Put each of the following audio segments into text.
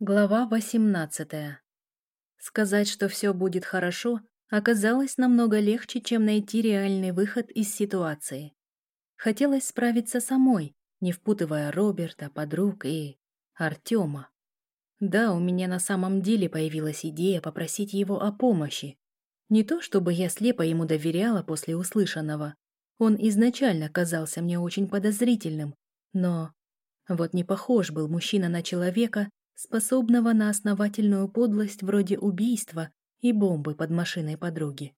Глава 18. Сказать, что все будет хорошо, оказалось намного легче, чем найти реальный выход из ситуации. Хотелось справиться самой, не впутывая Роберта, подруг и... Артема. Да, у меня на самом деле появилась идея попросить его о помощи. Не то, чтобы я слепо ему доверяла после услышанного. Он изначально казался мне очень подозрительным, но... Вот не похож был мужчина на человека, способного на основательную подлость вроде убийства и бомбы под машиной подруги.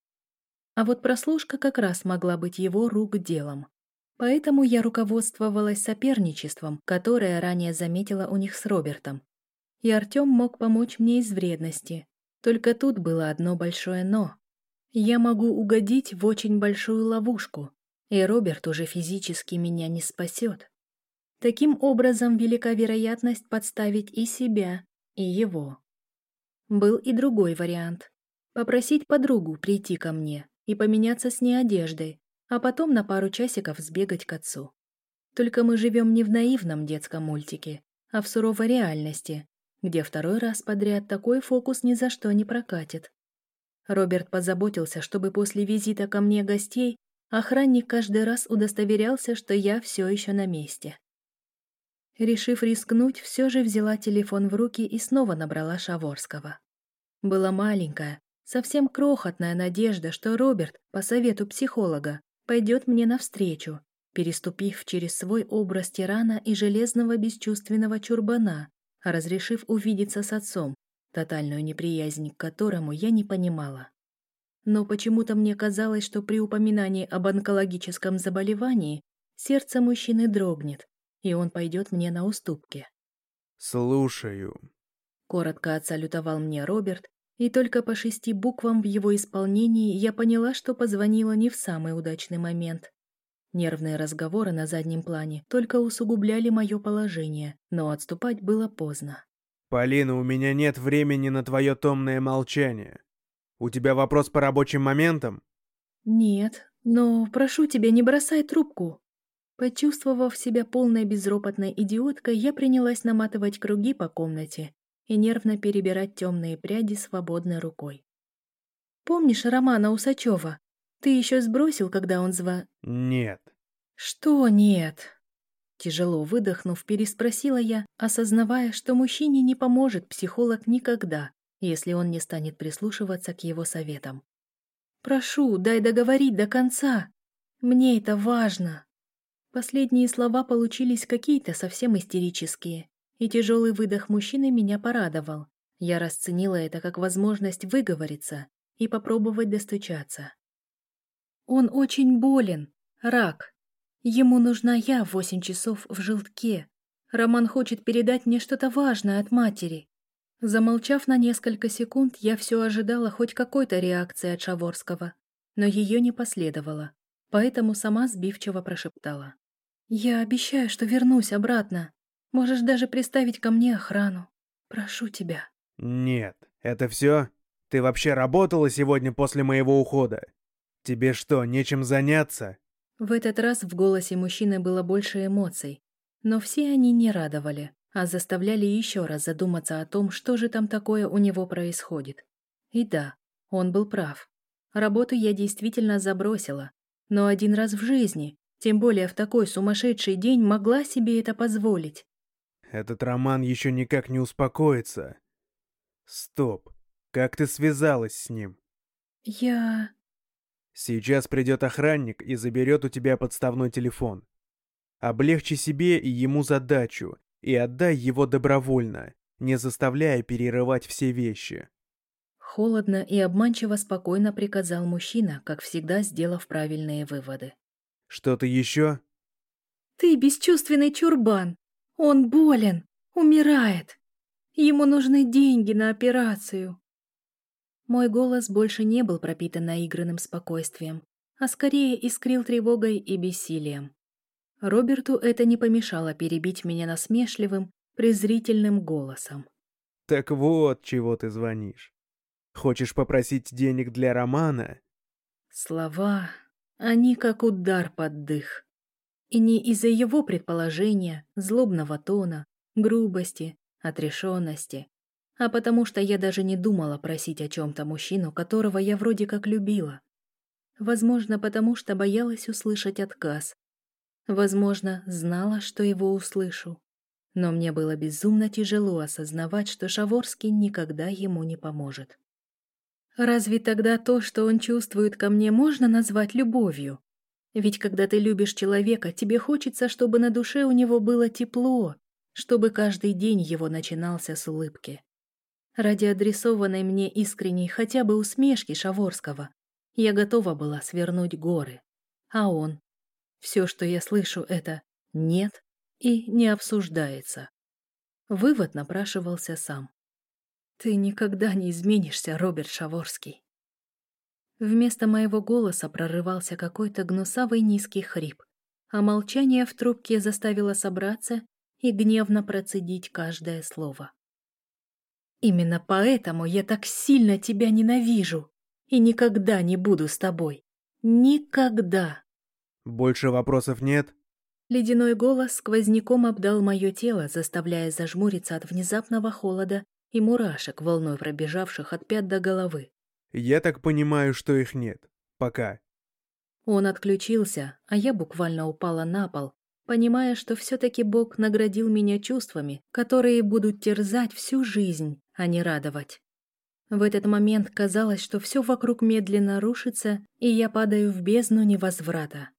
А вот прослушка как раз могла быть его рук делом. Поэтому я руководствовалась соперничеством, которое ранее заметила у них с Робертом. И Артём мог помочь мне из вредности. Только тут было одно большое «но». Я могу угодить в очень большую ловушку, и Роберт уже физически меня не спасет. Таким образом, велика вероятность подставить и себя, и его. Был и другой вариант. Попросить подругу прийти ко мне и поменяться с ней одеждой, а потом на пару часиков сбегать к отцу. Только мы живем не в наивном детском мультике, а в суровой реальности, где второй раз подряд такой фокус ни за что не прокатит. Роберт позаботился, чтобы после визита ко мне гостей охранник каждый раз удостоверялся, что я все еще на месте. Решив рискнуть, все же взяла телефон в руки и снова набрала Шаворского. Была маленькая, совсем крохотная надежда, что Роберт, по совету психолога, пойдет мне навстречу, переступив через свой образ тирана и железного бесчувственного чурбана, разрешив увидеться с отцом, тотальную неприязнь к которому я не понимала. Но почему-то мне казалось, что при упоминании об онкологическом заболевании сердце мужчины дрогнет, и он пойдет мне на уступки. «Слушаю», — коротко отсалютовал мне Роберт, и только по шести буквам в его исполнении я поняла, что позвонила не в самый удачный момент. Нервные разговоры на заднем плане только усугубляли мое положение, но отступать было поздно. «Полина, у меня нет времени на твое томное молчание. У тебя вопрос по рабочим моментам?» «Нет, но прошу тебя, не бросай трубку», Почувствовав себя полной безропотной идиоткой, я принялась наматывать круги по комнате и нервно перебирать темные пряди свободной рукой. «Помнишь Романа Усачева? Ты еще сбросил, когда он зва...» «Нет». «Что нет?» Тяжело выдохнув, переспросила я, осознавая, что мужчине не поможет психолог никогда, если он не станет прислушиваться к его советам. «Прошу, дай договорить до конца. Мне это важно». Последние слова получились какие-то совсем истерические, и тяжелый выдох мужчины меня порадовал. Я расценила это как возможность выговориться и попробовать достучаться. «Он очень болен. Рак. Ему нужна я восемь часов в желтке. Роман хочет передать мне что-то важное от матери». Замолчав на несколько секунд, я все ожидала хоть какой-то реакции от Шаворского, но ее не последовало, поэтому сама сбивчиво прошептала. «Я обещаю, что вернусь обратно. Можешь даже приставить ко мне охрану. Прошу тебя». «Нет, это все? Ты вообще работала сегодня после моего ухода? Тебе что, нечем заняться?» В этот раз в голосе мужчины было больше эмоций, но все они не радовали, а заставляли еще раз задуматься о том, что же там такое у него происходит. И да, он был прав. Работу я действительно забросила, но один раз в жизни, тем более в такой сумасшедший день могла себе это позволить. Этот роман еще никак не успокоится. Стоп. Как ты связалась с ним? Я... Сейчас придет охранник и заберет у тебя подставной телефон. Облегчи себе и ему задачу, и отдай его добровольно, не заставляя перерывать все вещи. Холодно и обманчиво спокойно приказал мужчина, как всегда сделав правильные выводы. Что-то еще? Ты бесчувственный чурбан. Он болен, умирает. Ему нужны деньги на операцию. Мой голос больше не был пропитан наигранным спокойствием, а скорее искрил тревогой и бессилием. Роберту это не помешало перебить меня насмешливым, презрительным голосом. «Так вот, чего ты звонишь. Хочешь попросить денег для романа?» Слова они как удар под дых. И не из-за его предположения, злобного тона, грубости, отрешенности, а потому что я даже не думала просить о чем-то мужчину, которого я вроде как любила. Возможно, потому что боялась услышать отказ. Возможно, знала, что его услышу. Но мне было безумно тяжело осознавать, что Шаворский никогда ему не поможет. Разве тогда то, что он чувствует ко мне, можно назвать любовью? Ведь когда ты любишь человека, тебе хочется, чтобы на душе у него было тепло, чтобы каждый день его начинался с улыбки. Ради адресованной мне искренней хотя бы усмешки Шаворского я готова была свернуть горы. А он? Все, что я слышу, это «нет» и «не обсуждается». Вывод напрашивался сам. «Ты никогда не изменишься, Роберт Шаворский». Вместо моего голоса прорывался какой-то гнусавый низкий хрип, а молчание в трубке заставило собраться и гневно процедить каждое слово. «Именно поэтому я так сильно тебя ненавижу и никогда не буду с тобой. Никогда!» «Больше вопросов нет?» Ледяной голос сквозняком обдал мое тело, заставляя зажмуриться от внезапного холода и мурашек, волной пробежавших от пят до головы. Я так понимаю, что их нет. Пока. Он отключился, а я буквально упала на пол, понимая, что все-таки Бог наградил меня чувствами, которые будут терзать всю жизнь, а не радовать. В этот момент казалось, что все вокруг медленно рушится, и я падаю в бездну невозврата.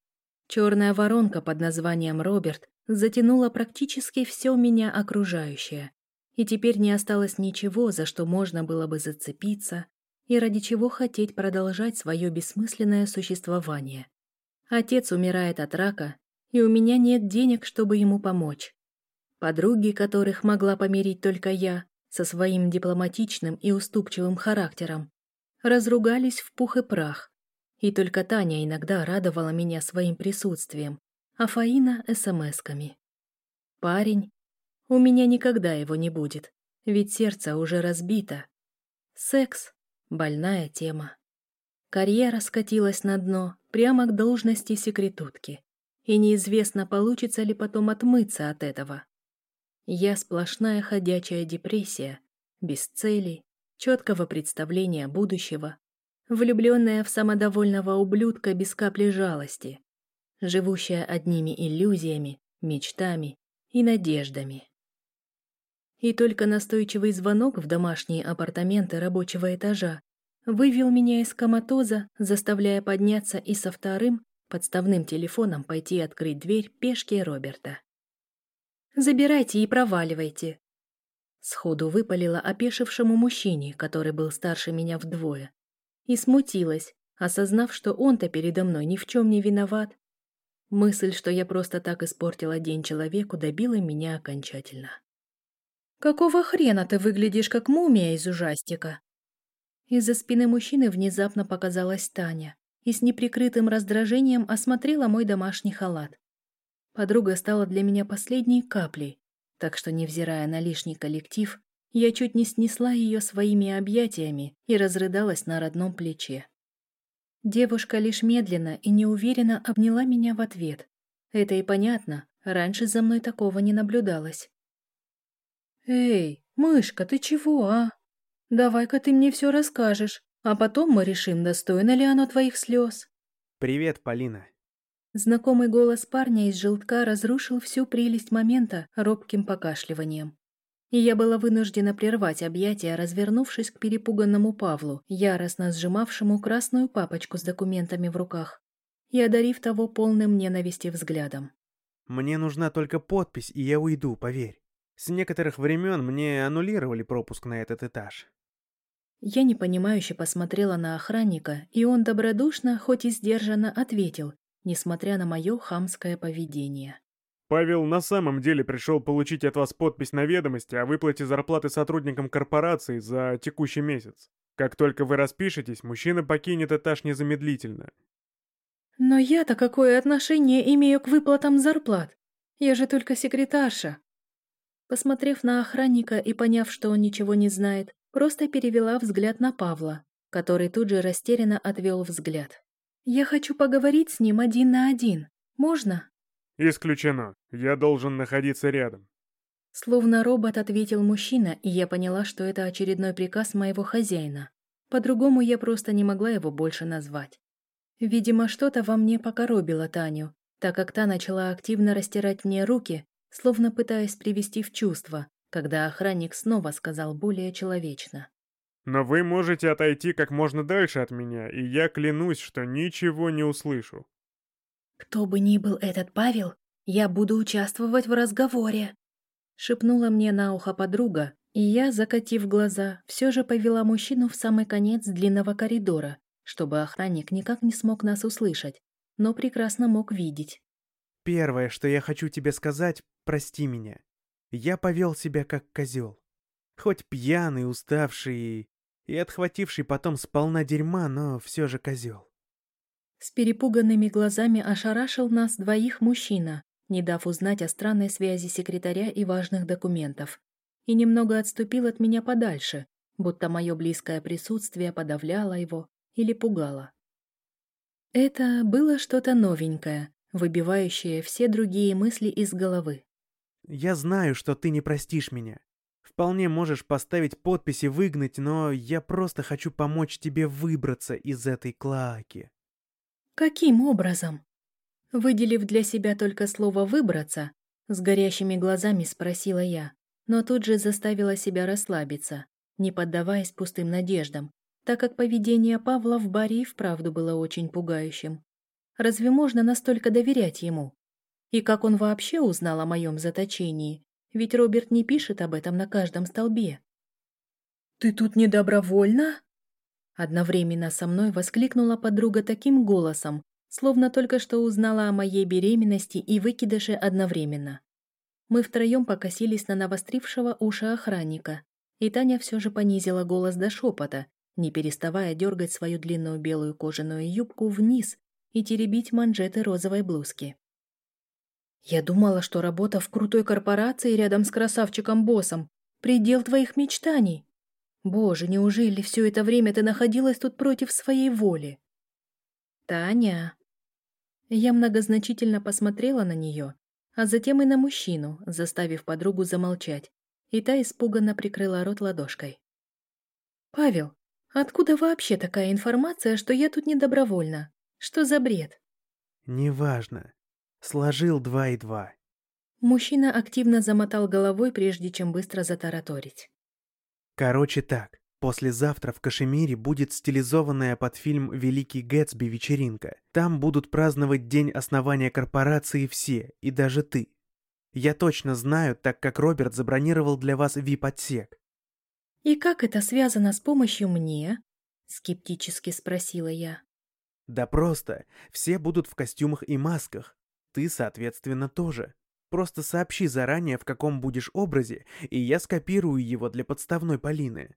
Черная воронка под названием Роберт затянула практически все меня окружающее, и теперь не осталось ничего, за что можно было бы зацепиться, и ради чего хотеть продолжать свое бессмысленное существование. Отец умирает от рака, и у меня нет денег, чтобы ему помочь. Подруги, которых могла помирить только я, со своим дипломатичным и уступчивым характером, разругались в пух и прах, и только Таня иногда радовала меня своим присутствием, а Фаина — смс-ками. Парень? У меня никогда его не будет, ведь сердце уже разбито. Секс? Больная тема. Карьера скатилась на дно, прямо к должности секретутки. И неизвестно, получится ли потом отмыться от этого. Я сплошная ходячая депрессия, без целей, четкого представления будущего, влюбленная в самодовольного ублюдка без капли жалости, живущая одними иллюзиями, мечтами и надеждами. И только настойчивый звонок в домашние апартаменты рабочего этажа вывел меня из коматоза, заставляя подняться и со вторым, подставным телефоном пойти открыть дверь пешки Роберта. «Забирайте и проваливайте!» Сходу выпалила опешившему мужчине, который был старше меня вдвое. И смутилась, осознав, что он-то передо мной ни в чем не виноват. Мысль, что я просто так испортила день человеку, добила меня окончательно. «Какого хрена ты выглядишь как мумия из ужастика?» Из-за спины мужчины внезапно показалась Таня и с неприкрытым раздражением осмотрела мой домашний халат. Подруга стала для меня последней каплей, так что, невзирая на лишний коллектив, я чуть не снесла ее своими объятиями и разрыдалась на родном плече. Девушка лишь медленно и неуверенно обняла меня в ответ. Это и понятно, раньше за мной такого не наблюдалось. «Эй, мышка, ты чего, а? Давай-ка ты мне все расскажешь, а потом мы решим, достойно ли оно твоих слез». «Привет, Полина». Знакомый голос парня из желтка разрушил всю прелесть момента робким покашливанием. И я была вынуждена прервать объятия, развернувшись к перепуганному Павлу, яростно сжимавшему красную папочку с документами в руках, и одарив того полным ненависти взглядом. «Мне нужна только подпись, и я уйду, поверь». С некоторых времен мне аннулировали пропуск на этот этаж. Я непонимающе посмотрела на охранника, и он добродушно, хоть и сдержанно, ответил, несмотря на мое хамское поведение. Павел на самом деле пришел получить от вас подпись на ведомости о выплате зарплаты сотрудникам корпорации за текущий месяц. Как только вы распишетесь, мужчина покинет этаж незамедлительно. Но я-то какое отношение имею к выплатам зарплат? Я же только секретарша. Посмотрев на охранника и поняв, что он ничего не знает, просто перевела взгляд на Павла, который тут же растерянно отвел взгляд. «Я хочу поговорить с ним один на один. Можно?» «Исключено. Я должен находиться рядом». Словно робот ответил мужчина, и я поняла, что это очередной приказ моего хозяина. По-другому я просто не могла его больше назвать. Видимо, что-то во мне покоробило Таню, так как та начала активно растирать мне руки, словно пытаясь привести в чувство, когда охранник снова сказал более человечно. «Но вы можете отойти как можно дальше от меня, и я клянусь, что ничего не услышу». «Кто бы ни был этот Павел, я буду участвовать в разговоре», шепнула мне на ухо подруга, и я, закатив глаза, все же повела мужчину в самый конец длинного коридора, чтобы охранник никак не смог нас услышать, но прекрасно мог видеть. «Первое, что я хочу тебе сказать, прости меня. Я повел себя как козел. Хоть пьяный, уставший и отхвативший потом сполна дерьма, но все же козел». С перепуганными глазами ошарашил нас двоих мужчина, не дав узнать о странной связи секретаря и важных документов, и немного отступил от меня подальше, будто мое близкое присутствие подавляло его или пугало. Это было что-то новенькое, выбивающее все другие мысли из головы. «Я знаю, что ты не простишь меня. Вполне можешь поставить подпись и выгнать, но я просто хочу помочь тебе выбраться из этой клаки». «Каким образом?» Выделив для себя только слово «выбраться», с горящими глазами спросила я, но тут же заставила себя расслабиться, не поддаваясь пустым надеждам, так как поведение Павла в баре и вправду было очень пугающим. Разве можно настолько доверять ему? И как он вообще узнал о моем заточении? Ведь Роберт не пишет об этом на каждом столбе. «Ты тут не добровольно?» Одновременно со мной воскликнула подруга таким голосом, словно только что узнала о моей беременности и выкидыше одновременно. Мы втроем покосились на навострившего уши охранника, и Таня все же понизила голос до шепота, не переставая дергать свою длинную белую кожаную юбку вниз и теребить манжеты розовой блузки. «Я думала, что работа в крутой корпорации рядом с красавчиком-боссом — предел твоих мечтаний. Боже, неужели все это время ты находилась тут против своей воли?» «Таня», я многозначительно посмотрела на нее, а затем и на мужчину, заставив подругу замолчать, и та испуганно прикрыла рот ладошкой. «Павел, откуда вообще такая информация, что я тут недобровольна? Что за бред?» «Неважно. Сложил два и два». Мужчина активно замотал головой, прежде чем быстро затараторить. «Короче так. Послезавтра в Кашемире будет стилизованная под фильм «Великий Гэтсби» вечеринка. Там будут праздновать день основания корпорации все, и даже ты. Я точно знаю, так как Роберт забронировал для вас VIP-отсек. «И как это связано с помощью мне?» — скептически спросила я. «Да просто. Все будут в костюмах и масках. Ты, соответственно, тоже. Просто сообщи заранее, в каком будешь образе, и я скопирую его для подставной Полины.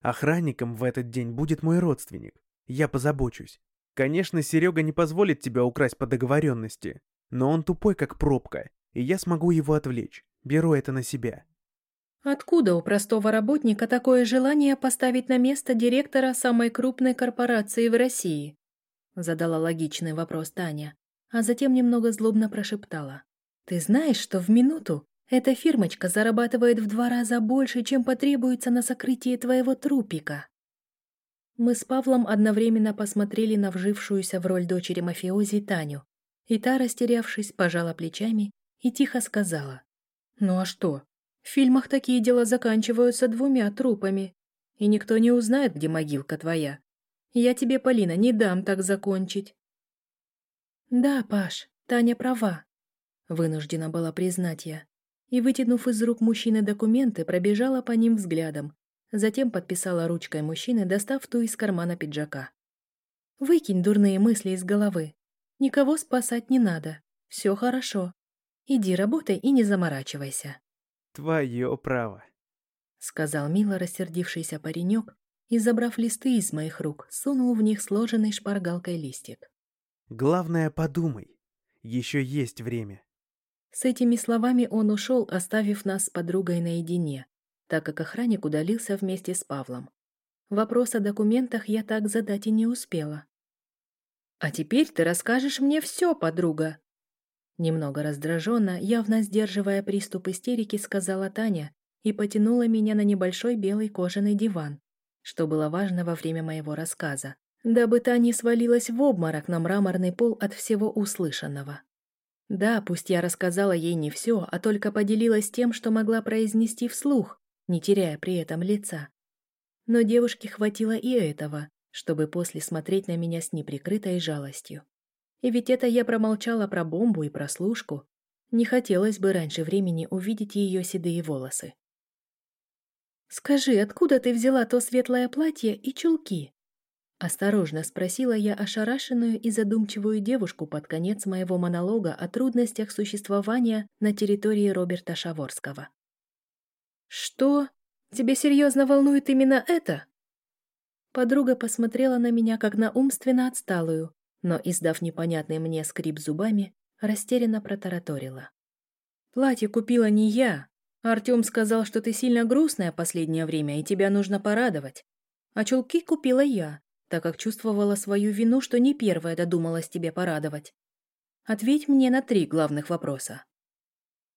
Охранником в этот день будет мой родственник. Я позабочусь. Конечно, Серега не позволит тебя украсть по договоренности, но он тупой как пробка, и я смогу его отвлечь. Беру это на себя. Откуда у простого работника такое желание поставить на место директора самой крупной корпорации в России? Задала логичный вопрос Таня, а затем немного злобно прошептала. Ты знаешь, что в минуту эта фирмочка зарабатывает в два раза больше, чем потребуется на сокрытие твоего трупика. Мы с Павлом одновременно посмотрели на вжившуюся в роль дочери мафиози Таню, и та, растерявшись, пожала плечами и тихо сказала. «Ну а что? В фильмах такие дела заканчиваются двумя трупами, и никто не узнает, где могилка твоя. Я тебе, Полина, не дам так закончить». «Да, Паш, Таня права», — вынуждена была признать я и, вытянув из рук мужчины документы, пробежала по ним взглядом, затем подписала ручкой мужчины, достав ту из кармана пиджака. «Выкинь дурные мысли из головы. Никого спасать не надо. Все хорошо. Иди работай и не заморачивайся». «Твое право», — сказал мило рассердившийся паренек и, забрав листы из моих рук, сунул в них сложенный шпаргалкой листик. «Главное, подумай. Еще есть время». С этими словами он ушел, оставив нас с подругой наедине, так как охранник удалился вместе с Павлом. Вопрос о документах я так задать и не успела. «А теперь ты расскажешь мне все, подруга!» Немного раздраженно, явно сдерживая приступ истерики, сказала Таня и потянула меня на небольшой белый кожаный диван, что было важно во время моего рассказа, дабы та не свалилась в обморок на мраморный пол от всего услышанного. Да, пусть я рассказала ей не все, а только поделилась тем, что могла произнести вслух, не теряя при этом лица. Но девушке хватило и этого, чтобы после смотреть на меня с неприкрытой жалостью. И ведь это я промолчала про бомбу и прослушку. Не хотелось бы раньше времени увидеть ее седые волосы. «Скажи, откуда ты взяла то светлое платье и чулки?» Осторожно спросила я ошарашенную и задумчивую девушку под конец моего монолога о трудностях существования на территории Роберта Шаворского. «Что? Тебя серьезно волнует именно это?» Подруга посмотрела на меня как на умственно отсталую, но, издав непонятный мне скрип зубами, растерянно протараторила. «Платье купила не я. Артем сказал, что ты сильно грустная последнее время, и тебя нужно порадовать. А чулки купила я, так как чувствовала свою вину, что не первая додумалась тебе порадовать. Ответь мне на три главных вопроса.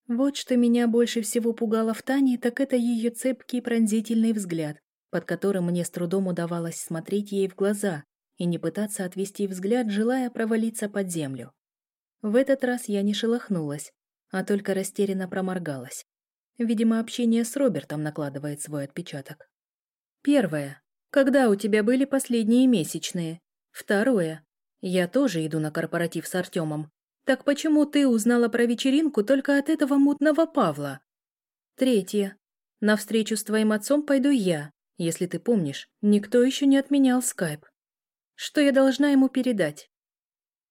Вот что меня больше всего пугало в Тане, так это ее цепкий пронзительный взгляд, под которым мне с трудом удавалось смотреть ей в глаза и не пытаться отвести взгляд, желая провалиться под землю. В этот раз я не шелохнулась, а только растерянно проморгалась. Видимо, общение с Робертом накладывает свой отпечаток. Первое. Когда у тебя были последние месячные? Второе. Я тоже иду на корпоратив с Артемом. Так почему ты узнала про вечеринку только от этого мутного Павла? Третье. На встречу с твоим отцом пойду я. Если ты помнишь, никто еще не отменял скайп. Что я должна ему передать?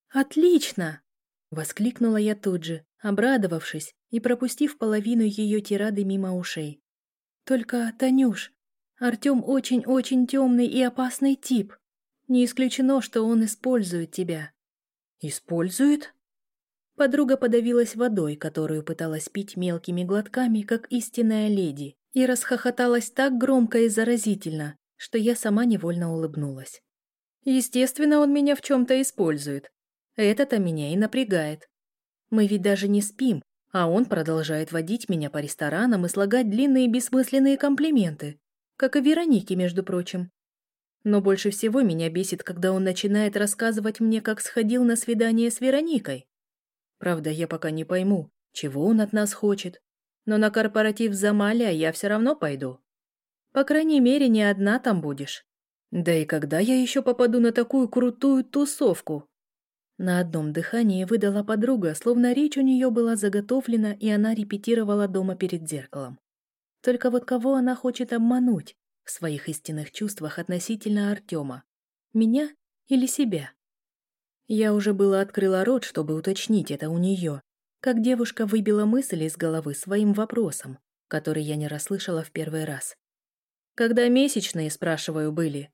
Отлично! Воскликнула я тут же, обрадовавшись и пропустив половину ее тирады мимо ушей. Только, Танюш, Артем очень-очень темный и опасный тип. Не исключено, что он использует тебя. Использует? Подруга подавилась водой, которую пыталась пить мелкими глотками, как истинная леди, и расхохоталась так громко и заразительно, что я сама невольно улыбнулась. Естественно, он меня в чем-то использует. Это-то меня и напрягает. Мы ведь даже не спим, а он продолжает водить меня по ресторанам и слагать длинные бессмысленные комплименты как и Веронике, между прочим. Но больше всего меня бесит, когда он начинает рассказывать мне, как сходил на свидание с Вероникой. Правда, я пока не пойму, чего он от нас хочет, но на корпоратив Замаля я все равно пойду. По крайней мере, не одна там будешь. Да и когда я еще попаду на такую крутую тусовку? На одном дыхании выдала подруга, словно речь у нее была заготовлена, и она репетировала дома перед зеркалом. Только вот кого она хочет обмануть в своих истинных чувствах относительно Артема? Меня или себя? Я уже было открыла рот, чтобы уточнить это у нее, как девушка выбила мысль из головы своим вопросом, который я не расслышала в первый раз. Когда месячные, спрашиваю, были?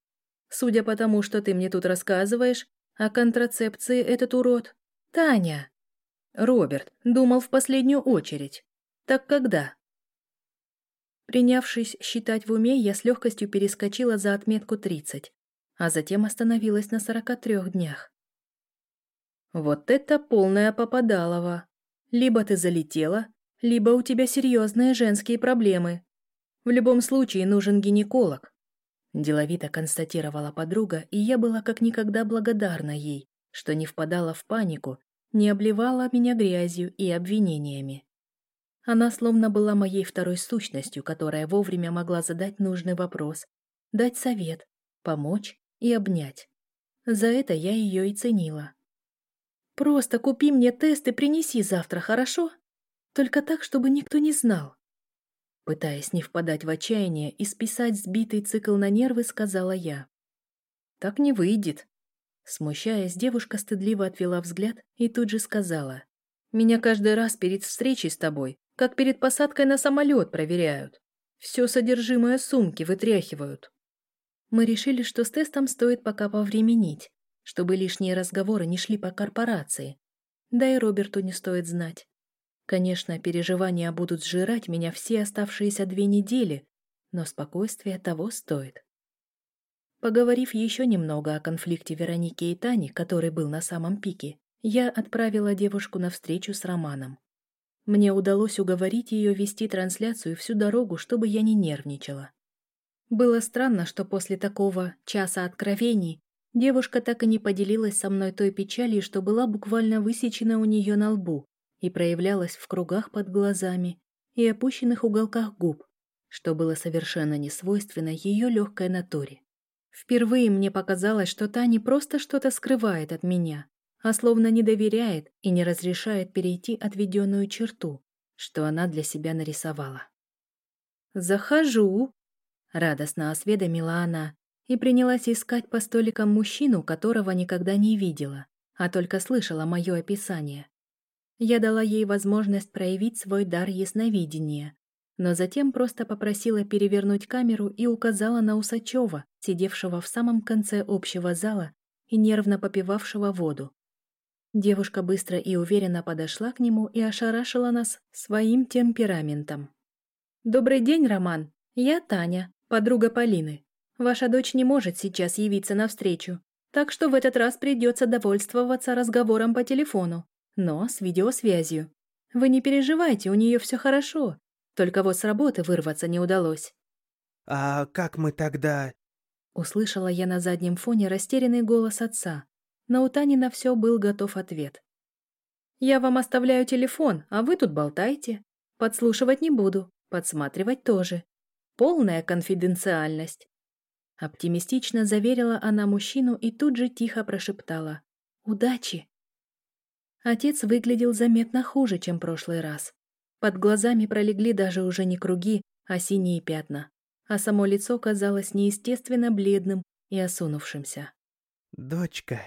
Судя по тому, что ты мне тут рассказываешь, о контрацепции этот урод. Таня! Роберт, думал в последнюю очередь. Так когда? Принявшись считать в уме, я с легкостью перескочила за отметку 30, а затем остановилась на 43 днях. Вот это полная попадалова. Либо ты залетела, либо у тебя серьезные женские проблемы. В любом случае нужен гинеколог. Деловито констатировала подруга, и я была как никогда благодарна ей, что не впадала в панику, не обливала меня грязью и обвинениями. Она словно была моей второй сущностью, которая вовремя могла задать нужный вопрос, дать совет, помочь и обнять. За это я ее и ценила. «Просто купи мне тест и принеси завтра, хорошо? Только так, чтобы никто не знал». Пытаясь не впадать в отчаяние и списать сбитый цикл на нервы, сказала я. «Так не выйдет». Смущаясь, девушка стыдливо отвела взгляд и тут же сказала. «Меня каждый раз перед встречей с тобой как перед посадкой на самолет проверяют. Все содержимое сумки вытряхивают. Мы решили, что с тестом стоит пока повременить, чтобы лишние разговоры не шли по корпорации. Да и Роберту не стоит знать. Конечно, переживания будут сжирать меня все оставшиеся две недели, но спокойствие того стоит. Поговорив еще немного о конфликте Вероники и Тани, который был на самом пике, Я отправила девушку на встречу с Романом. Мне удалось уговорить ее вести трансляцию всю дорогу, чтобы я не нервничала. Было странно, что после такого часа откровений девушка так и не поделилась со мной той печалью, что была буквально высечена у нее на лбу и проявлялась в кругах под глазами и опущенных уголках губ, что было совершенно несвойственно ее легкой натуре. Впервые мне показалось, что та не просто что-то скрывает от меня, а словно не доверяет и не разрешает перейти отведенную черту, что она для себя нарисовала. «Захожу!» — радостно осведомила она и принялась искать по столикам мужчину, которого никогда не видела, а только слышала мое описание. Я дала ей возможность проявить свой дар ясновидения, но затем просто попросила перевернуть камеру и указала на Усачева, сидевшего в самом конце общего зала и нервно попивавшего воду. Девушка быстро и уверенно подошла к нему и ошарашила нас своим темпераментом. «Добрый день, Роман. Я Таня, подруга Полины. Ваша дочь не может сейчас явиться навстречу, так что в этот раз придется довольствоваться разговором по телефону, но с видеосвязью. Вы не переживайте, у нее все хорошо, только вот с работы вырваться не удалось». «А как мы тогда...» Услышала я на заднем фоне растерянный голос отца но у Тани на все был готов ответ. «Я вам оставляю телефон, а вы тут болтайте. Подслушивать не буду, подсматривать тоже. Полная конфиденциальность». Оптимистично заверила она мужчину и тут же тихо прошептала «Удачи!». Отец выглядел заметно хуже, чем прошлый раз. Под глазами пролегли даже уже не круги, а синие пятна, а само лицо казалось неестественно бледным и осунувшимся. «Дочка»,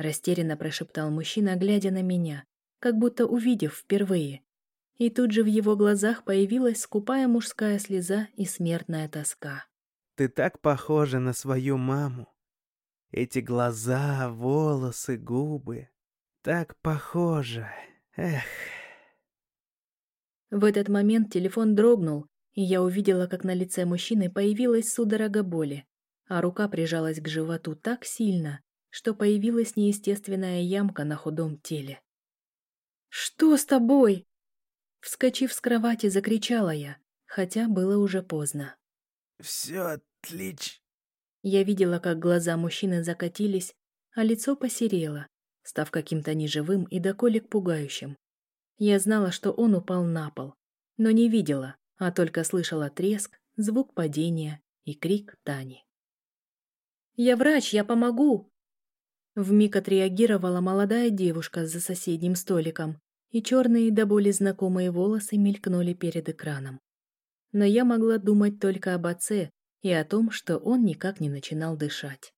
Растерянно прошептал мужчина, глядя на меня, как будто увидев впервые. И тут же в его глазах появилась скупая мужская слеза и смертная тоска. «Ты так похожа на свою маму. Эти глаза, волосы, губы. Так похожа. Эх». В этот момент телефон дрогнул, и я увидела, как на лице мужчины появилась судорога боли, а рука прижалась к животу так сильно, что появилась неестественная ямка на худом теле. «Что с тобой?» Вскочив с кровати, закричала я, хотя было уже поздно. «Все отлично». Я видела, как глаза мужчины закатились, а лицо посерело, став каким-то неживым и до колик пугающим. Я знала, что он упал на пол, но не видела, а только слышала треск, звук падения и крик Тани. «Я врач, я помогу!» Вмиг отреагировала молодая девушка за соседним столиком, и черные до боли знакомые волосы мелькнули перед экраном. Но я могла думать только об отце и о том, что он никак не начинал дышать.